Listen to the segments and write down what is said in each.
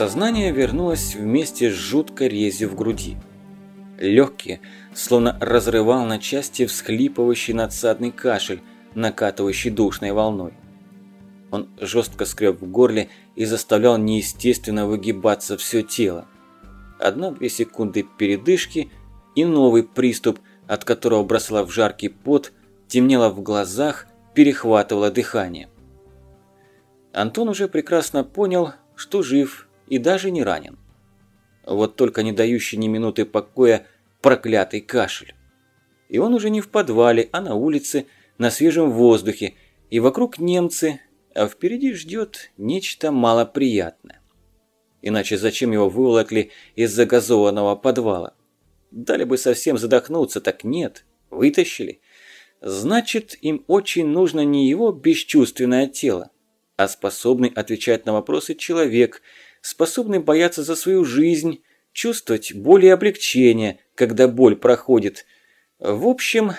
Сознание вернулось вместе с жуткой резью в груди. Легкие, словно разрывал на части всхлипывающий надсадный кашель, накатывающий душной волной. Он жестко скреб в горле и заставлял неестественно выгибаться все тело. Одна-две секунды передышки и новый приступ, от которого бросала в жаркий пот, темнело в глазах, перехватывало дыхание. Антон уже прекрасно понял, что жив и даже не ранен. Вот только не дающий ни минуты покоя проклятый кашель. И он уже не в подвале, а на улице, на свежем воздухе, и вокруг немцы, а впереди ждет нечто малоприятное. Иначе зачем его выволокли из загазованного подвала? Дали бы совсем задохнуться, так нет, вытащили. Значит, им очень нужно не его бесчувственное тело, а способный отвечать на вопросы человек, способный бояться за свою жизнь, чувствовать боль и облегчение, когда боль проходит. В общем,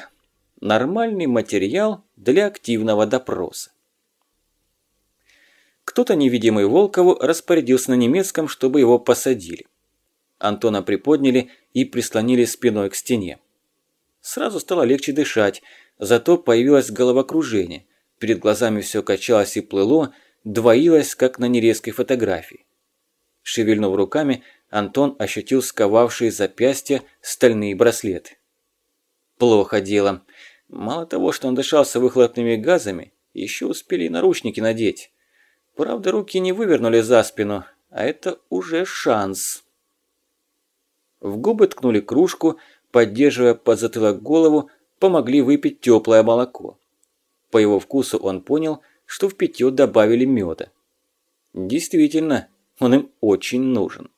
нормальный материал для активного допроса. Кто-то невидимый Волкову распорядился на немецком, чтобы его посадили. Антона приподняли и прислонили спиной к стене. Сразу стало легче дышать, зато появилось головокружение. Перед глазами все качалось и плыло, двоилось, как на нерезкой фотографии. Шевельнув руками, Антон ощутил сковавшие запястья стальные браслеты. Плохо дело. Мало того, что он дышался выхлопными газами, еще успели и наручники надеть. Правда, руки не вывернули за спину, а это уже шанс. В губы ткнули кружку, поддерживая под затылок голову, помогли выпить теплое молоко. По его вкусу он понял, что в питье добавили меда. Действительно, он им очень нужен.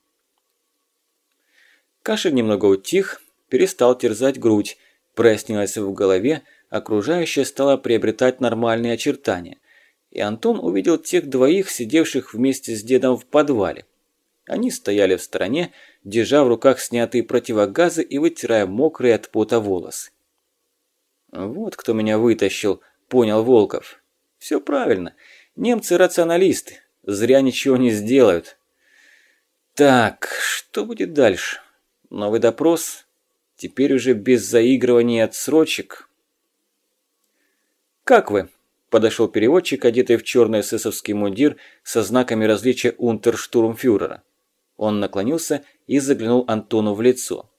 Кашель немного утих, перестал терзать грудь, прояснилось в голове, окружающее стало приобретать нормальные очертания. И Антон увидел тех двоих, сидевших вместе с дедом в подвале. Они стояли в стороне, держа в руках снятые противогазы и вытирая мокрые от пота волосы. «Вот кто меня вытащил», – понял Волков. «Все правильно. Немцы рационалисты. Зря ничего не сделают. Так, что будет дальше? Новый допрос? Теперь уже без заигрываний отсрочек. «Как вы?» – подошел переводчик, одетый в черный эсэсовский мундир со знаками различия унтерштурмфюрера. Он наклонился и заглянул Антону в лицо.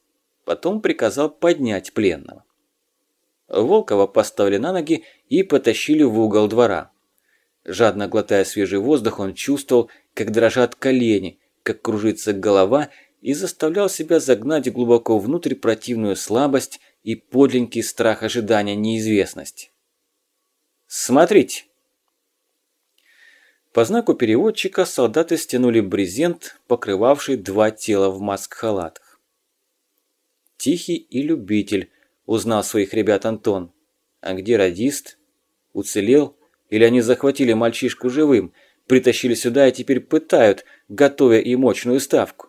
Потом приказал поднять пленного. Волкова поставили на ноги и потащили в угол двора. Жадно глотая свежий воздух, он чувствовал, как дрожат колени, как кружится голова, и заставлял себя загнать глубоко внутрь противную слабость и подленький страх ожидания неизвестности. «Смотрите!» По знаку переводчика солдаты стянули брезент, покрывавший два тела в маск-халатах. «Тихий и любитель», – узнал своих ребят Антон. «А где радист? Уцелел?» Или они захватили мальчишку живым, притащили сюда и теперь пытают, готовя и мощную ставку?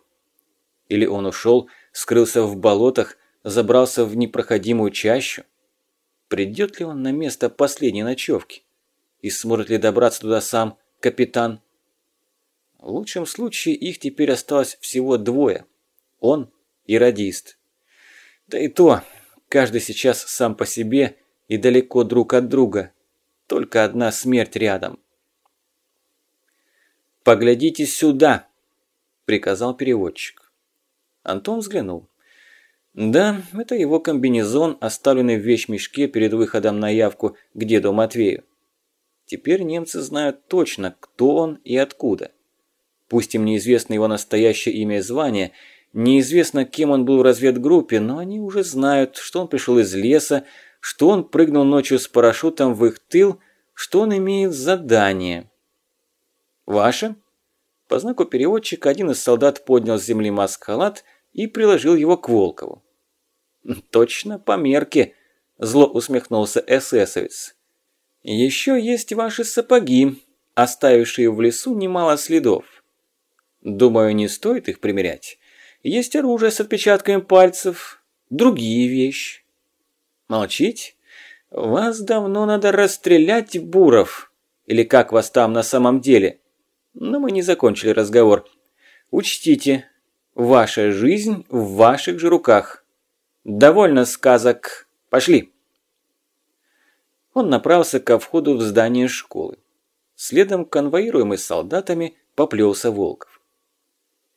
Или он ушел, скрылся в болотах, забрался в непроходимую чащу? Придет ли он на место последней ночевки? И сможет ли добраться туда сам капитан? В лучшем случае их теперь осталось всего двое. Он и радист. Да и то, каждый сейчас сам по себе и далеко друг от друга. Только одна смерть рядом. «Поглядите сюда!» – приказал переводчик. Антон взглянул. Да, это его комбинезон, оставленный в вещмешке перед выходом на явку к деду Матвею. Теперь немцы знают точно, кто он и откуда. Пусть им неизвестно его настоящее имя и звание, неизвестно, кем он был в разведгруппе, но они уже знают, что он пришел из леса, что он прыгнул ночью с парашютом в их тыл, что он имеет задание. «Ваше?» По знаку переводчика один из солдат поднял с земли маск-халат и приложил его к Волкову. «Точно по мерке», – зло усмехнулся эсэсовец. «Еще есть ваши сапоги, оставившие в лесу немало следов. Думаю, не стоит их примерять. Есть оружие с отпечатками пальцев, другие вещи. Молчить? Вас давно надо расстрелять, Буров. Или как вас там на самом деле? Но мы не закончили разговор. Учтите, ваша жизнь в ваших же руках. Довольно сказок. Пошли. Он направился ко входу в здание школы. Следом, конвоируемый солдатами, поплелся Волков.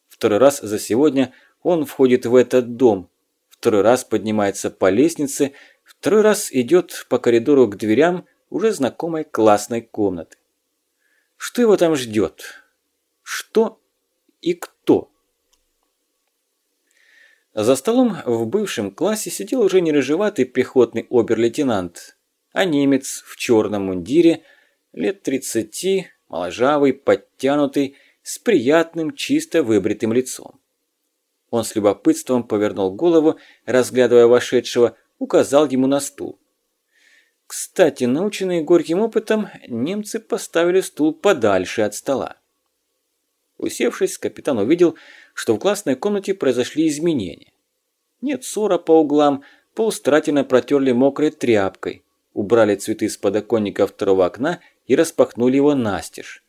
Второй раз за сегодня он входит в этот дом, второй раз поднимается по лестнице, второй раз идет по коридору к дверям уже знакомой классной комнаты. Что его там ждет? Что и кто? За столом в бывшем классе сидел уже не рыжеватый пехотный обер-лейтенант, а немец в черном мундире, лет 30, моложавый, подтянутый, с приятным, чисто выбритым лицом. Он с любопытством повернул голову, разглядывая вошедшего, указал ему на стул. Кстати, наученные горьким опытом, немцы поставили стул подальше от стола. Усевшись, капитан увидел, что в классной комнате произошли изменения. Нет ссора по углам, пол старательно протерли мокрой тряпкой, убрали цветы с подоконника второго окна и распахнули его настежь.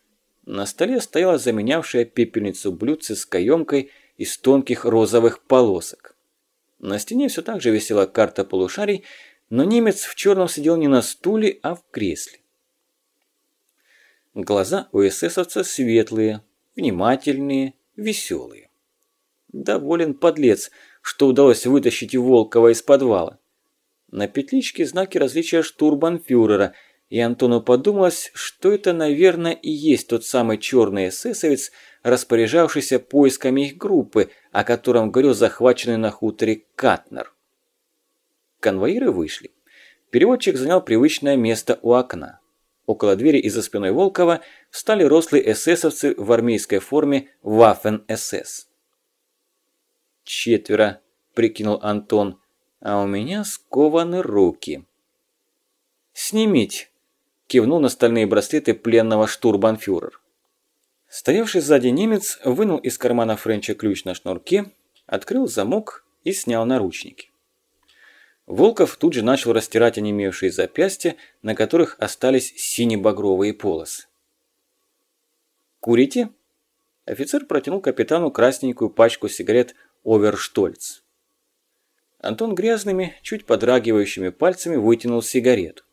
На столе стояла заменявшая пепельницу блюдце с каемкой из тонких розовых полосок. На стене все так же висела карта полушарий, но немец в черном сидел не на стуле, а в кресле. Глаза у эсэсовца светлые, внимательные, веселые. Доволен подлец, что удалось вытащить Волкова из подвала. На петличке знаки различия штурбанфюрера, и Антону подумалось, что это, наверное, и есть тот самый черный эсэсовец, распоряжавшийся поисками их группы, о котором говорил захваченный на хуторе Катнер. Конвоиры вышли. Переводчик занял привычное место у окна. Около двери и за спиной Волкова встали рослые эсэсовцы в армейской форме Waffen-СС. «Четверо», – прикинул Антон, – «а у меня скованы руки». «Снимите», – кивнул на стальные браслеты пленного штурбанфюрер. Стоявший сзади немец вынул из кармана Френча ключ на шнурке, открыл замок и снял наручники. Волков тут же начал растирать онемевшие запястья, на которых остались сине-багровые полосы. «Курите?» Офицер протянул капитану красненькую пачку сигарет «Оверштольц». Антон грязными, чуть подрагивающими пальцами вытянул сигарету.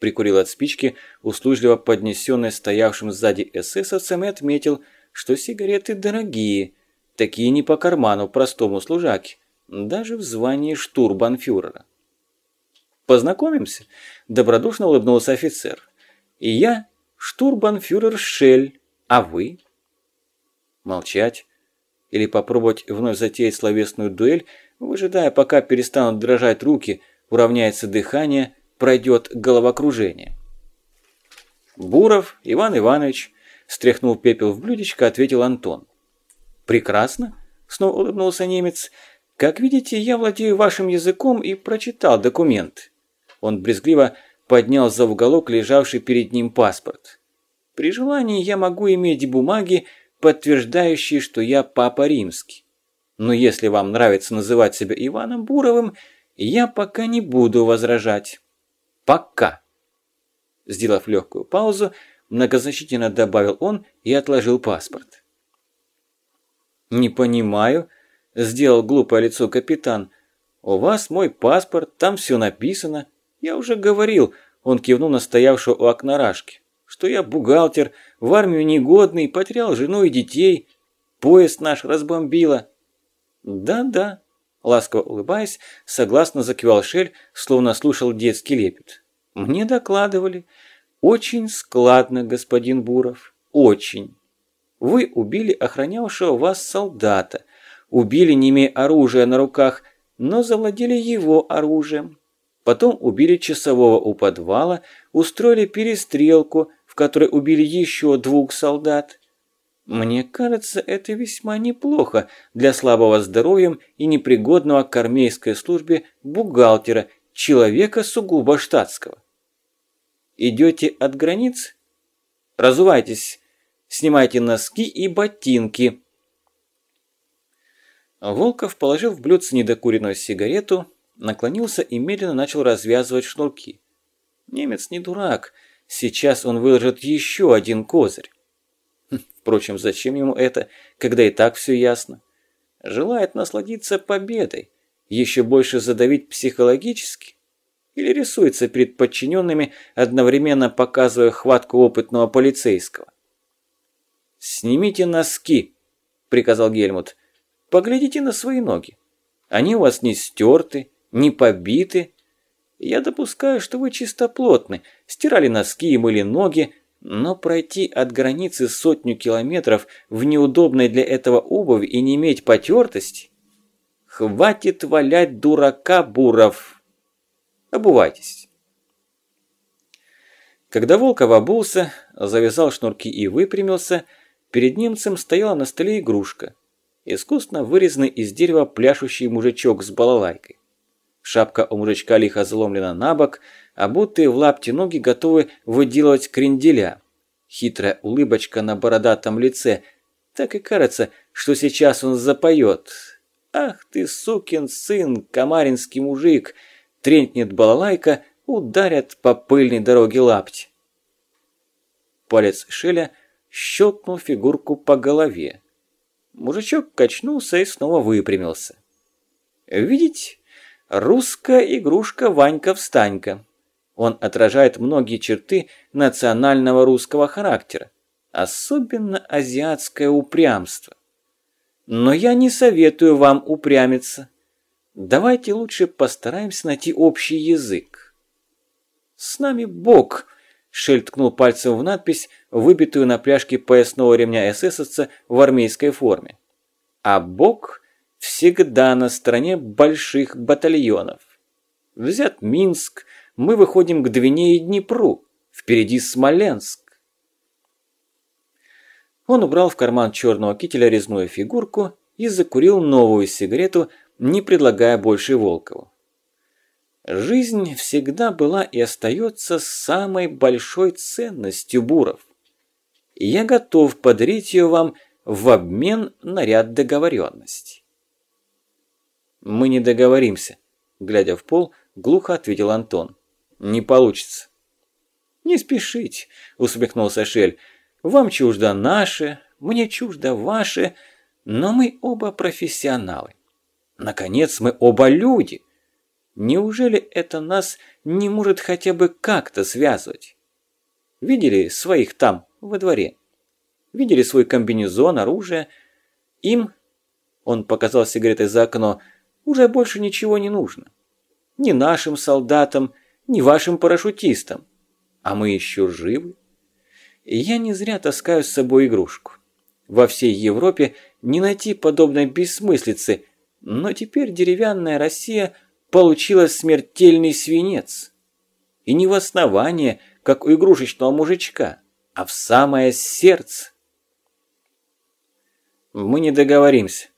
Прикурил от спички, услужливо поднесенной стоявшим сзади эсэсовцем и отметил, что сигареты дорогие, такие не по карману простому служаке, даже в звании штурбанфюрера. «Познакомимся?» – добродушно улыбнулся офицер. «И я штурбанфюрер Шель, а вы?» Молчать или попробовать вновь затеять словесную дуэль, выжидая, пока перестанут дрожать руки, уравняется дыхание, пройдет головокружение. «Буров Иван Иванович», – стряхнул пепел в блюдечко, ответил Антон. «Прекрасно», – снова улыбнулся немец, – как видите, я владею вашим языком и прочитал документ. Он брезгливо поднял за уголок лежавший перед ним паспорт. При желании я могу иметь бумаги, подтверждающие, что я папа римский. Но если вам нравится называть себя Иваном Буровым, я пока не буду возражать. Пока. Сделав легкую паузу, многозначительно добавил он и отложил паспорт. «Не понимаю», Сделал глупое лицо капитан. «У вас мой паспорт, там все написано. Я уже говорил», он кивнул на стоявшего у окна Рашки, «что я бухгалтер, в армию негодный, потерял жену и детей. Поезд наш разбомбило». «Да-да», ласково улыбаясь, согласно закивал Шель, словно слушал детский лепет. «Мне докладывали. Очень складно, господин Буров, очень. Вы убили охранявшего вас солдата, Убили, не имея оружия на руках, но завладели его оружием. Потом убили часового у подвала, устроили перестрелку, в которой убили еще двух солдат. Мне кажется, это весьма неплохо для слабого здоровьем и непригодного к армейской службе бухгалтера, человека сугубо штатского. Идете от границ? Разувайтесь, снимайте носки и ботинки, Волков положил в блюдце недокуренную сигарету, наклонился и медленно начал развязывать шнурки. Немец не дурак, сейчас он выложит еще один козырь. Хм, Впрочем, зачем ему это, когда и так все ясно? Желает насладиться победой, еще больше задавить психологически? Или рисуется перед подчиненными, одновременно показывая хватку опытного полицейского? «Снимите носки», – приказал Гельмут. «Поглядите на свои ноги. Они у вас не стерты, не побиты. Я допускаю, что вы чистоплотны, стирали носки и мыли ноги, но пройти от границы сотню километров в неудобной для этого обуви и не иметь потертости? Хватит валять дурака, Буров! Обувайтесь. Когда Волков обулся, завязал шнурки и выпрямился, перед немцем стояла на столе игрушка. Искусно вырезанный из дерева пляшущий мужичок с балалайкой. Шапка у мужичка лихо заломлена на бок, а будто в лапти ноги готовы выделывать кренделя. Хитрая улыбочка на бородатом лице. Так и кажется, что сейчас он запоет. «Ах ты, сукин сын, комаринский мужик!» Тренькнет балалайка, ударят по пыльной дороге лапти. Палец Шеля щелкнул фигурку по голове. Мужичок качнулся и снова выпрямился. «Видите? Русская игрушка Ванька-встанька. Он отражает многие черты национального русского характера, особенно азиатское упрямство. Но я не советую вам упрямиться. Давайте лучше постараемся найти общий язык. С нами Бог, Шель ткнул пальцем в надпись, выбитую на пляжке поясного ремня эсэсовца в армейской форме. А Бог всегда на стороне больших батальонов. Взят Минск, мы выходим к Двине и Днепру, впереди Смоленск. Он убрал в карман черного кителя резную фигурку и закурил новую сигарету, не предлагая больше Волкову. Жизнь всегда была и остается самой большой ценностью буров. я готов подарить ее вам в обмен на ряд договоренностей. Мы не договоримся, глядя в пол, глухо ответил Антон. Не получится. Не спешите, усмехнулся Шель. Вам чуждо наше, мне чуждо ваше, но мы оба профессионалы. Наконец, мы оба люди. Неужели это нас не может хотя бы как-то связывать? Видели своих там, во дворе? Видели свой комбинезон, оружие? Им, он показал сигаретой за окно, уже больше ничего не нужно. Ни нашим солдатам, ни вашим парашютистам. А мы еще живы. И я не зря таскаю с собой игрушку. Во всей Европе не найти подобной бессмыслицы – но теперь деревянная Россия получила смертельный свинец. И не в основание, как у игрушечного мужичка, а в самое сердце. «Мы не договоримся.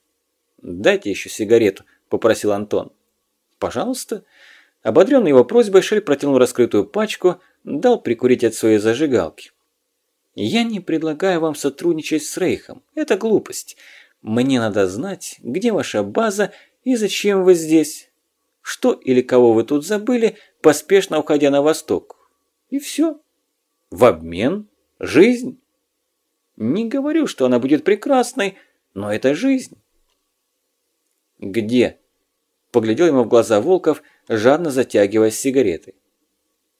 Дайте еще сигарету», – попросил Антон. «Пожалуйста». Ободренный его просьбой, Шель протянул раскрытую пачку, дал прикурить от своей зажигалки. «Я не предлагаю вам сотрудничать с Рейхом. Это глупость. Мне надо знать, где ваша база и зачем вы здесь. Что или кого вы тут забыли, поспешно уходя на восток. И все. В обмен жизнь. Не говорю, что она будет прекрасной, но это жизнь. Где? Поглядел ему в глаза Волков, жадно затягиваясь сигаретой.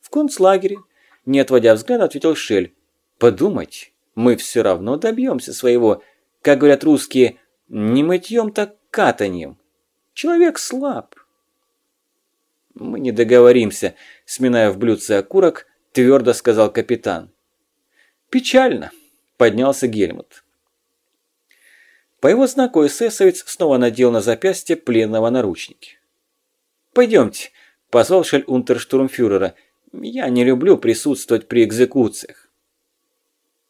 В концлагере, не отводя взгляда, ответил Шель. Подумать, мы все равно добьемся своего, как говорят русские, не мытьем, так катаньем. Человек слаб. Мы не договоримся, сминая в блюдце окурок, твердо сказал капитан. Печально, поднялся Гельмут. По его знаку эсэсовец снова надел на запястье пленного наручники. «Пойдемте», – позвал шель унтерштурмфюрера. «Я не люблю присутствовать при экзекуциях».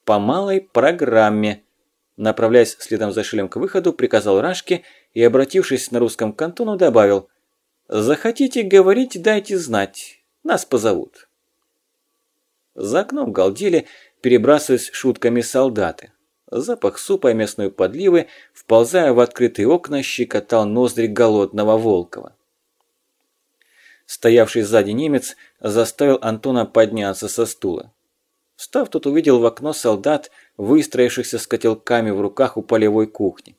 «По малой программе», Направляясь следом за Шилем к выходу, приказал Рашке и, обратившись на русском кантону, добавил «Захотите говорить, дайте знать, нас позовут». За окном галдели, перебрасываясь шутками солдаты. Запах супа и мясной подливы, вползая в открытые окна, щекотал ноздри голодного Волкова. Стоявший сзади немец заставил Антона подняться со стула. Встав, тот увидел в окно солдат, выстроившихся с котелками в руках у полевой кухни.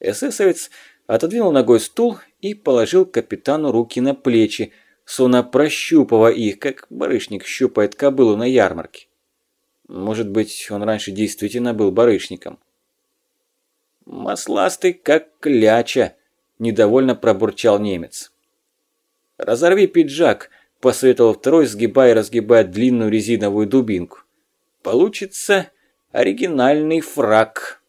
Эсэсовец отодвинул ногой стул и положил капитану руки на плечи, словно прощупывая их, как барышник щупает кобылу на ярмарке. Может быть, он раньше действительно был барышником. «Масластый, как кляча!» – недовольно пробурчал немец. «Разорви пиджак», – посоветовал второй, сгибая и разгибая длинную резиновую дубинку. «Получится оригинальный фраг».